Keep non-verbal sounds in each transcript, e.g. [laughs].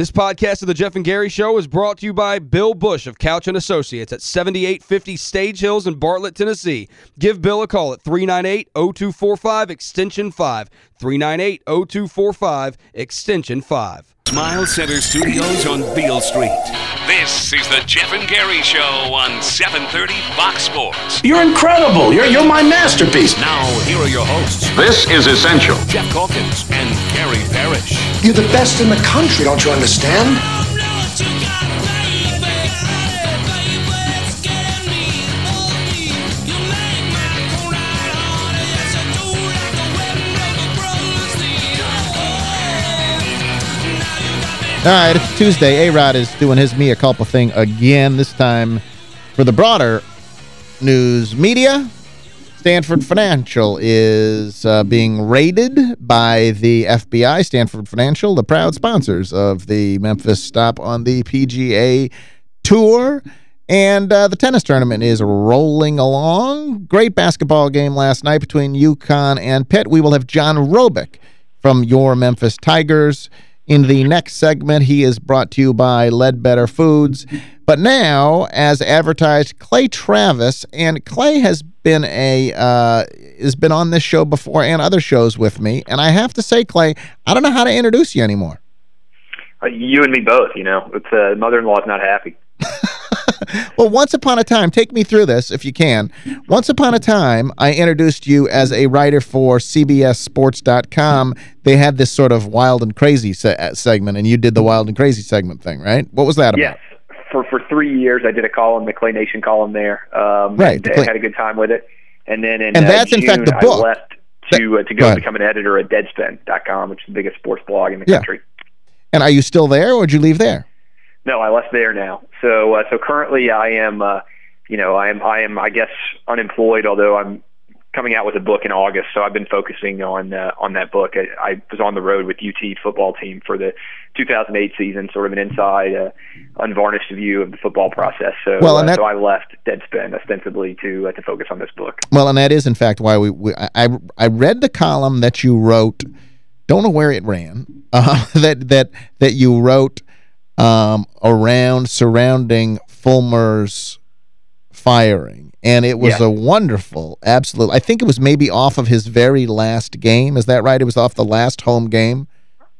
This podcast of the Geoff and Gary Show is brought to you by Bill Bush of Couch and Associates at 7850 Stage Hills in Bartlett, Tennessee. Give Bill a call at 398-0245 extension 5. 398-0245 extension 5. Smile Center Studios on Beale Street. This is the Geoff and Gary Show on 730 Fox Sports. You're incredible. You're, you're my masterpiece. Now, here are your hosts, This is essential. Geoff Calkins and Gary Parrish. You're the best in the country, don't you understand? All right, it's Tuesday. A-Rod is doing his Mea Culpa thing again, this time for the broader news media. Stanford Financial is uh, being raided by the FBI. Stanford Financial, the proud sponsors of the Memphis stop on the PGA Tour. And uh, the tennis tournament is rolling along. Great basketball game last night between UConn and Pitt. We will have John Robic from your Memphis Tigers. In the next segment, he is brought to you by Ledbetter Foods. But now, as advertised, Clay Travis, and Clay has been a uh, has been on this show before and other shows with me. And I have to say, Clay, I don't know how to introduce you anymore. Uh, you and me both, you know. It's uh, Mother-in-law is not happy. [laughs] well, once upon a time, take me through this if you can. Once upon a time, I introduced you as a writer for CBSSports.com. They had this sort of wild and crazy se segment, and you did the wild and crazy segment thing, right? What was that about? Yes. For, for three years, I did a column, the Clay Nation column there. Um, right. I had a good time with it. And then in and uh, that's, June, in fact, the book. I left to, uh, to go, go become an editor at Deadspin.com, which is the biggest sports blog in the Yeah. country. And are you still there, or did you leave there? No, I left there now. So uh, so currently I am uh, you know, I am I am I guess unemployed although I'm coming out with a book in August. So I've been focusing on uh, on that book. I, I was on the road with UT football team for the 2008 season, sort of an inside uh, unvarnished view of the football process. So Well, and uh, that- so I left Deadspin ostensibly to uh, to focus on this book. Well, and that is, in fact, why we, we I, I read the column that you wrote, don't know where it ran, [laughs] uh, that, that, that you wrote um, around surrounding Fulmer's firing. And it was Yeah. a wonderful, absolute, I think it was maybe off of his very last game. Is that right? It was off the last home game?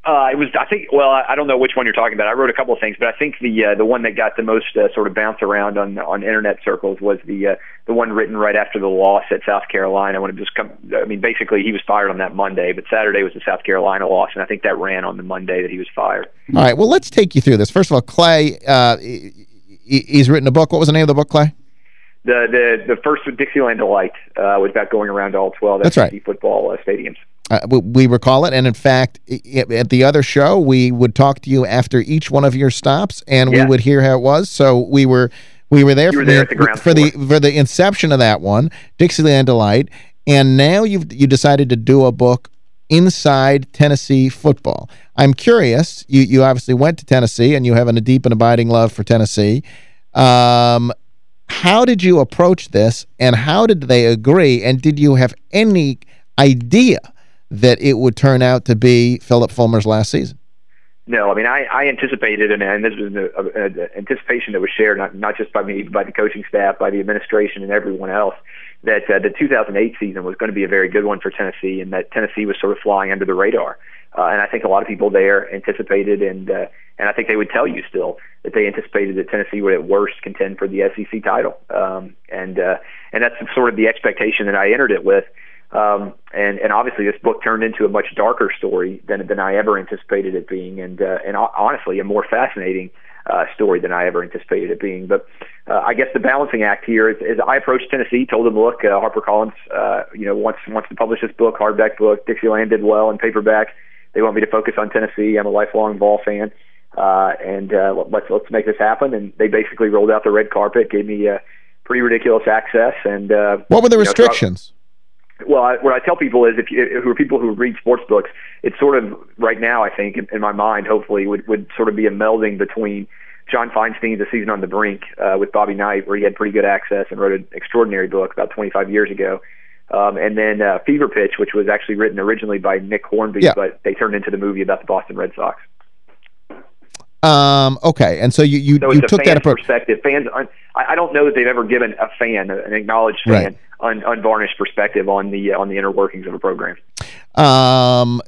Uh, it was, I think. Well, I I don't know which one you're talking about. I wrote a couple of things, but I think the uh, the one that got the most uh, sort of bounce around on on internet circles was the uh, the one written right after the loss at South Carolina. When it just come, I mean, basically he was fired on that Monday, but Saturday was the South Carolina loss, and I think that ran on the Monday that he was fired. All right, well, let's take you through this. First of all, Clay, uh, he- he- he's written a book. What was the name of the book, Clay? The the the first Dixieland Delight uh, was about going around all 12 That's right. football uh, stadiums. Uh, we, recall it, and in fact, at the other show, we would talk to you after each one of your stops, and we would hear how it was. So we were we were there, for, were there at the for the for the inception of that one, Dixieland Delight, and now you've you decided to do a book inside Tennessee football. I'm curious. You you obviously went to Tennessee, and you have a deep and abiding love for Tennessee. Um, how did you approach this, and how did they agree? And did you have any idea that it would turn out to be Philip Fulmer's last season? No, I mean I, I anticipated, and, and this was an anticipation that was shared not not just by me, but by the coaching staff, by the administration, and everyone else, that uh, the 2008 season was going to be a very good one for Tennessee, and that Tennessee was sort of flying under the radar. Uh, and I think a lot of people there anticipated, and uh, and I think they would tell you still that they anticipated that Tennessee would at worst contend for the SEC title, um, and uh, and that's sort of the expectation that I entered it with. Um, and, and obviously this book turned into a much darker story than, than I ever anticipated it being, and, uh, and ho- honestly, a more fascinating uh, story than I ever anticipated it being. But uh, I guess the balancing act here is, is I approached Tennessee, told them, look, uh, HarperCollins, uh, you know, wants wants to publish this book, hardback book. Dixieland did well in paperback. They want me to focus on Tennessee. I'm a lifelong Vol fan, uh, and uh, let's let's make this happen. And they basically rolled out the red carpet, gave me uh, pretty ridiculous access, and uh, What were the you know, restrictions? Well, I, what I tell people is, if you, who are people who read sports books, it's sort of right now. I think in, in my mind, hopefully, would would sort of be a melding between John Feinstein's The Season on the Brink uh, with Bobby Knight, where he had pretty good access and wrote an extraordinary book about 25 years ago, um, and then uh, Fever Pitch, which was actually written originally by Nick Hornby, Yeah. but they turned into the movie about the Boston Red Sox. Um, okay, and so you you, so you a took that approach. perspective. Fans, I, I don't know that they've ever given a fan, an acknowledged fan, Right. Un, unvarnished perspective on the on the inner workings of a program. Um,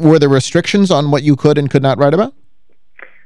were there restrictions on what you could and could not write about?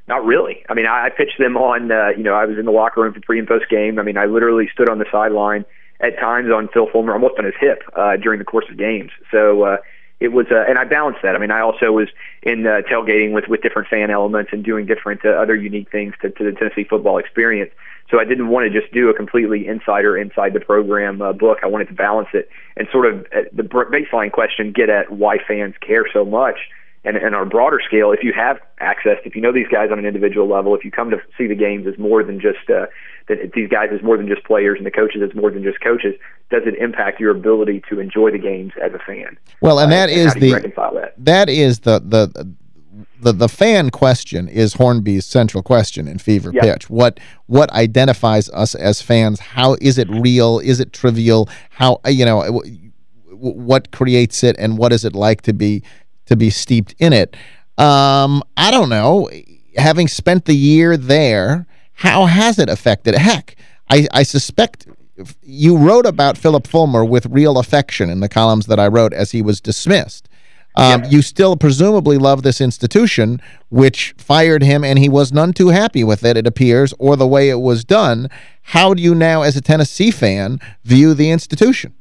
Not really. I mean, I, I pitched them on. Uh, you know, I was in the locker room for pre and post game. I mean, I literally stood on the sideline at times on Phil Fulmer, almost on his hip uh, during the course of games. So uh, it was, uh, and I balanced that. I mean, I also was in uh, tailgating with with different fan elements and doing different uh, other unique things to, to the Tennessee football experience. So I didn't want to just do a completely insider inside the program uh, book. I wanted to balance it and sort of at the baseline question get at why fans care so much. And, and on a broader scale, if you have access, if you know these guys on an individual level, if you come to see the games as more than just uh, that these guys as more than just players and the coaches as more than just coaches, does it impact your ability to enjoy the games as a fan? Well, and Uh, that and is you the reconcile that? that is the the the the fan question is Hornby's central question in Fever Yep. Pitch. What what identifies us as fans? How is it real? Is it trivial? How you know what creates it and what is it like to be to be steeped in it? Um, I don't know. Having spent the year there, how has it affected? Heck, I I suspect you wrote about Philip Fulmer with real affection in the columns that I wrote as he was dismissed. Um, You still presumably love this institution, which fired him, and he was none too happy with it, it appears, or the way it was done. How do you now, as a Tennessee fan, view the institution?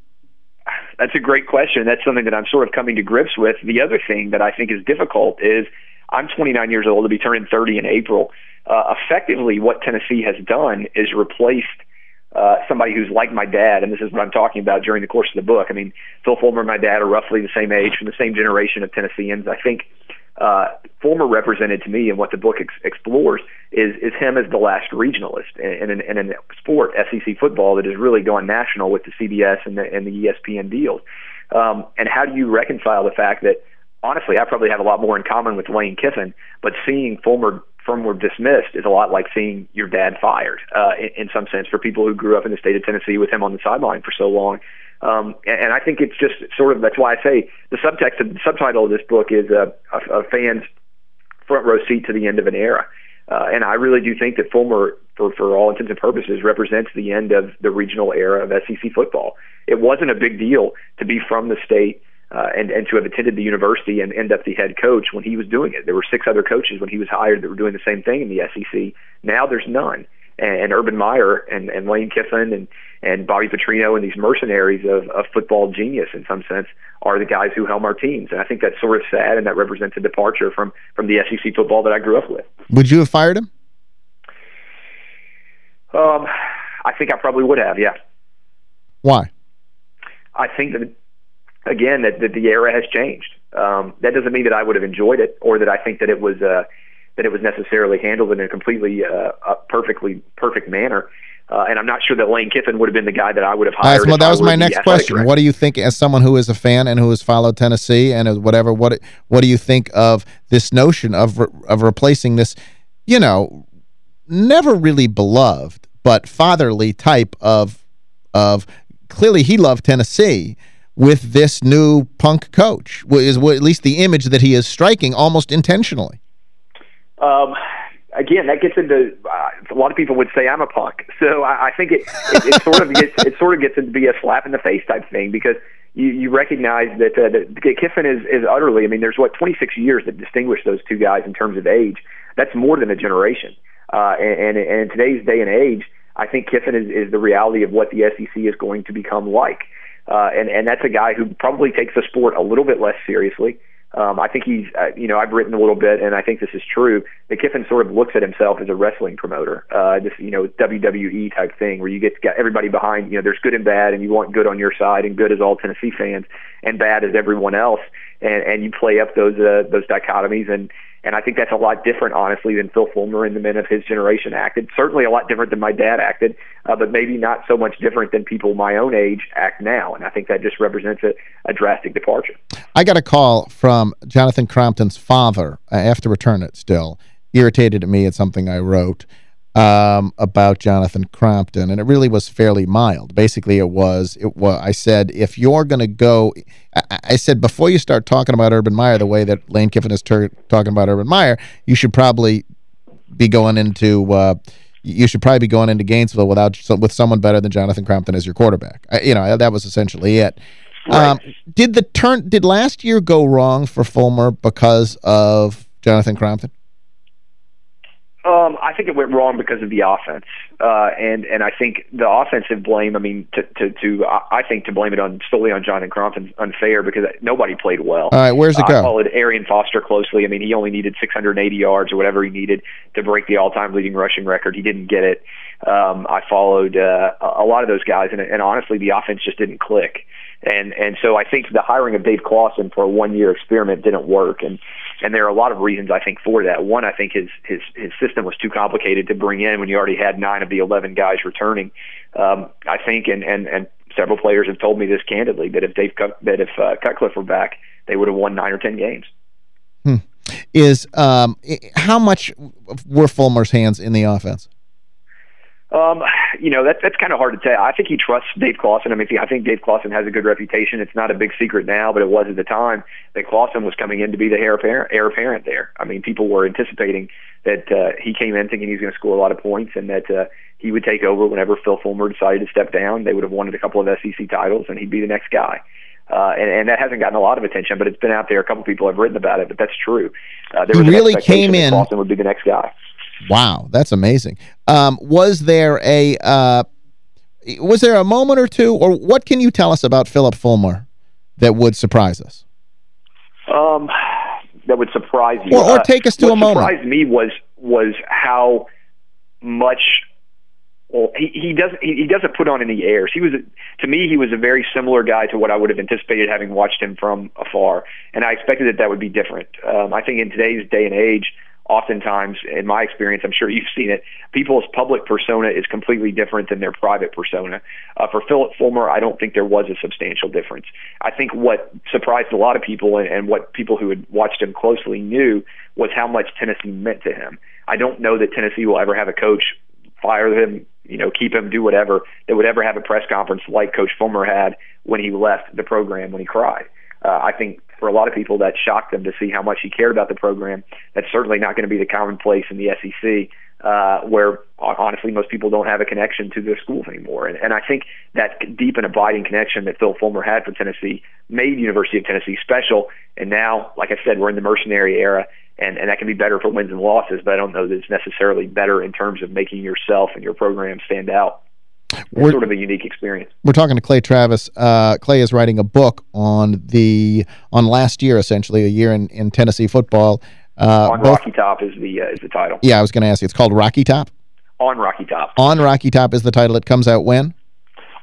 That's a great question. That's something that I'm sort of coming to grips with. The other thing that I think is difficult is I'm 29 years old to be turning 30 in April. Uh, effectively, what Tennessee has done is replaced uh, somebody who's like my dad, and this is what I'm talking about during the course of the book. I mean, Phil Fulmer and my dad are roughly the same age, from the same generation of Tennesseans. I think uh, Fulmer represented to me, and what the book ex- explores is is him as the last regionalist in, in, in, a sport, SEC football, that has really gone national with the CBS and the, and the ESPN deals. Um, and how do you reconcile the fact that honestly, I probably have a lot more in common with Lane Kiffin, but seeing Fulmer Fulmer dismissed is a lot like seeing your dad fired uh, in, in some sense for people who grew up in the state of Tennessee with him on the sideline for so long. Um, and, and I think it's just sort of that's why I say the subtext, the subtitle of this book is a, a, a fan's front row seat to the end of an era. Uh, and I really do think that Fulmer, for, for all intents and purposes, represents the end of the regional era of SEC football. It wasn't a big deal to be from the state uh, and, and to have attended the university and end up the head coach when he was doing it. There were six other coaches when he was hired that were doing the same thing in the SEC. Now there's none. And, and Urban Meyer and, and Lane Kiffin and, and Bobby Petrino and these mercenaries of, of football genius in some sense are the guys who helm our teams. And I think that's sort of sad and that represents a departure from, from the SEC football that I grew up with. Would you have fired him? Um, I think I probably would have, yeah. Why? I think that again that, that the era has changed. Um, that doesn't mean that I would have enjoyed it or that I think that it was uh, that it was necessarily handled in a completely uh, a perfectly perfect manner. Uh, and I'm not sure that Lane Kiffin would have been the guy that I would have All right, hired. well, that was my next question. director. What do you think, as someone who is a fan and who has followed Tennessee and whatever, what what do you think of this notion of re of replacing this, you know, never really beloved but fatherly type of of clearly he loved Tennessee with this new punk coach is what at least the image that he is striking almost intentionally. Um, again, that gets into uh, a lot of people would say I'm a punk. So I, I think it, it, it sort of gets it sort of gets to be a slap in the face type thing because you, you recognize that, uh, that Kiffin is is utterly. I mean, there's what 26 years that distinguish those two guys in terms of age. That's more than a generation. Uh, and, and, and in today's day and age, I think Kiffin is, is the reality of what the SEC is going to become like. Uh, and, and that's a guy who probably takes the sport a little bit less seriously. Um, I think he's, uh, you know, I've written a little bit, and I think this is true. That Kiffin sort of looks at himself as a wrestling promoter, uh, this, you know, WWE type thing, where you get everybody behind. You know, there's good and bad, and you want good on your side, and good is all Tennessee fans, and bad is everyone else, and and you play up those uh, those dichotomies, and and I think that's a lot different, honestly, than Phil Fulmer and the men of his generation acted. Certainly a lot different than my dad acted, uh, but maybe not so much different than people my own age act now. And I think that just represents a, a drastic departure. I got a call from Jonathan Crompton's father. I have to return it still. Irritated at me at something I wrote um, about Jonathan Crompton, and it really was fairly mild. Basically, it was, it was I said, if you're going to go, I, I said, before you start talking about Urban Meyer the way that Lane Kiffin is talking about Urban Meyer, you should probably be going into uh, you should probably be going into Gainesville without with someone better than Jonathan Crompton as your quarterback. I, you know, that was essentially it. Right. Um, did the turn did last year go wrong for Fulmer because of Jonathan Crompton? Um, I think it went wrong because of the offense, uh, and and I think the offensive blame. I mean, to to, to I think to blame it on solely on Jonathan Crompton's unfair because nobody played well. All right, where's it go? I followed Arian Foster closely. I mean, he only needed 680 yards or whatever he needed to break the all-time leading rushing record. He didn't get it. Um, I followed uh, a lot of those guys, and, and honestly, the offense just didn't click. And and so I think the hiring of Dave Clawson for a one-year experiment didn't work. And and there are a lot of reasons I think for that. One, I think his his his system was too complicated to bring in when you already had nine of the eleven guys returning. Um, I think, and and and several players have told me this candidly that if Dave Cut, that if uh, Cutcliffe were back, they would have won nine or ten games. Hmm. Is um, how much were Fulmer's hands in the offense? Um, you know, that, that's kind of hard to tell. I think he trusts Dave Clawson. I mean, I think Dave Clawson has a good reputation. It's not a big secret now, but it was at the time that Clawson was coming in to be the heir apparent, heir apparent there. I mean, people were anticipating that uh, he came in thinking he was going to score a lot of points and that uh, he would take over whenever Phil Fulmer decided to step down. They would have wanted a couple of SEC titles, and he'd be the next guy. Uh, and, and that hasn't gotten a lot of attention, but it's been out there. A couple people have written about it, but that's true. Uh, there was he really came in. Clawson would be the next guy. Wow, that's amazing. Um, was there a uh, was there a moment or two, or what can you tell us about Philip Fulmer that would surprise us? Um, that would surprise you. Or, or uh, take us to uh, a moment. What surprised me was was how much well, he, he doesn't he, he doesn't put on any airs. He was to me he was a very similar guy to what I would have anticipated having watched him from afar, and I expected that that would be different. Um, I think in today's day and age, oftentimes, in my experience, I'm sure you've seen it, people's public persona is completely different than their private persona. Uh, for Philip Fulmer, I don't think there was a substantial difference. I think what surprised a lot of people and, and what people who had watched him closely knew was how much Tennessee meant to him. I don't know that Tennessee will ever have a coach fire him, you know, keep him, do whatever, that would ever have a press conference like Coach Fulmer had when he left the program when he cried. Uh, I think for a lot of people that shocked them to see how much he cared about the program. That's certainly not going to be the commonplace in the SEC, uh, where honestly most people don't have a connection to their schools anymore. And, and I think that deep and abiding connection that Phil Fulmer had for Tennessee made University of Tennessee special. And now, like I said, we're in the mercenary era, and, and that can be better for wins and losses, but I don't know that it's necessarily better in terms of making yourself and your program stand out we're, sort of a unique experience. We're talking to Clay Travis. Uh, Clay is writing a book on the on last year, essentially, a year in, in Tennessee football. Uh, on both, Rocky Top is the uh, is the title. Yeah, I was going to ask you. It's called Rocky Top? On Rocky Top. On Rocky Top is the title. It comes out when?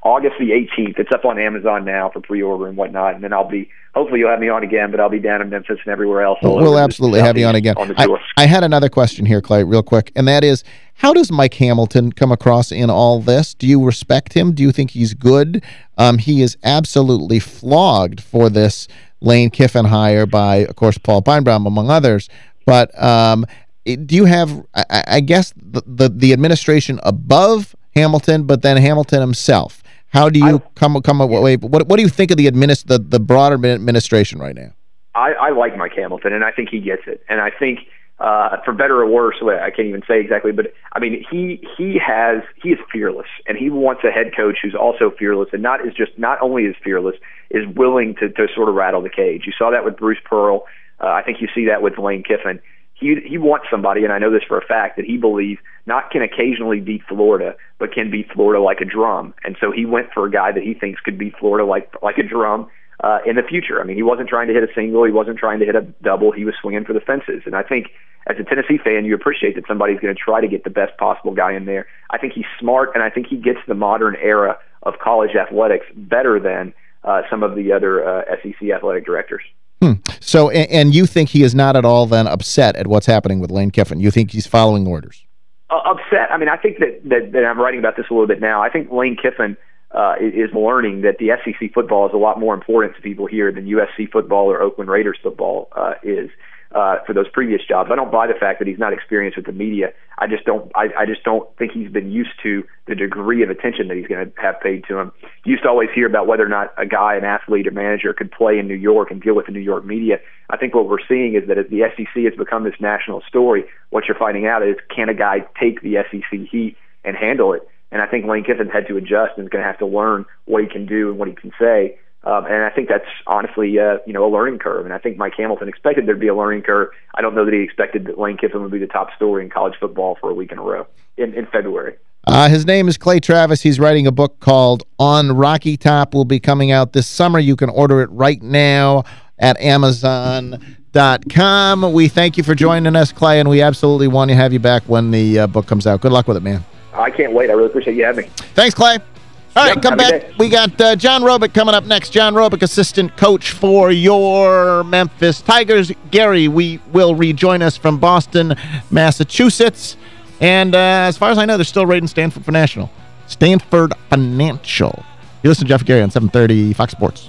August the 18th. It's up on Amazon now for pre-order and whatnot. And then I'll be, hopefully you'll have me on again, but I'll be down in Memphis and everywhere else. we'll absolutely have you on again. On I, I, had another question here, Clay, real quick, and that is, how does Mike Hamilton come across in all this? Do you respect him? Do you think he's good? Um, he is absolutely flogged for this Lane Kiffin hire by, of course, Paul Finebaum, among others. But um, do you have, I, I guess, the, the, the administration above Hamilton, but then Hamilton himself? How do you I, come come up? Wait, what what do you think of the administ the the broader administration right now? I, I like Mike Hamilton, and I think he gets it. And I think, uh, for better or worse, I can't even say exactly, but I mean, he he has he is fearless, and he wants a head coach who's also fearless, and not is just not only is fearless, is willing to to sort of rattle the cage. You saw that with Bruce Pearl. Uh, I think you see that with Lane Kiffin he he wants somebody, and I know this for a fact that he believes not can occasionally beat Florida, but can beat Florida like a drum. And so he went for a guy that he thinks could beat Florida like like a drum uh, in the future. I mean, he wasn't trying to hit a single, he wasn't trying to hit a double. He was swinging for the fences. And I think as a Tennessee fan, you appreciate that somebody's going to try to get the best possible guy in there. I think he's smart, and I think he gets the modern era of college athletics better than uh, some of the other uh, SEC athletic directors. Hmm. So, and, and, you think he is not at all then upset at what's happening with Lane Kiffin? You think he's following orders? Uh, upset. I mean, I think that, that, that I'm writing about this a little bit now. I think Lane Kiffin uh, is learning that the SEC football is a lot more important to people here than USC football or Oakland Raiders football uh, is. Uh, for those previous jobs. I don't buy the fact that he's not experienced with the media. I just don't. I, I just don't think he's been used to the degree of attention that he's going to have paid to him. You used to always hear about whether or not a guy, an athlete, or manager could play in New York and deal with the New York media. I think what we're seeing is that as the SEC has become this national story, what you're finding out is can a guy take the SEC heat and handle it? And I think Lane Kiffin had to adjust and is going to have to learn what he can do and what he can say. Um, and I think that's honestly, uh, you know, a learning curve. And I think Mike Hamilton expected there to be a learning curve. I don't know that he expected that Lane Kiffin would be the top story in college football for a week in a row in, in February. Uh, his name is Clay Travis. He's writing a book called On Rocky Top. will be coming out this summer. You can order it right now at Amazon.com. We thank you for joining us, Clay, and we absolutely want to have you back when the uh, book comes out. Good luck with it, man. I can't wait. I really appreciate you having me. Thanks, Clay. All right, Yep, come back. day. We got uh, John Robic coming up next. John Robic, assistant coach for your Memphis Tigers. Gary, we will rejoin us from Boston, Massachusetts. And uh, as far as I know, they're still rating Stanford for national. Stanford Financial. You listen to Geoff Gary on 730 Fox Sports.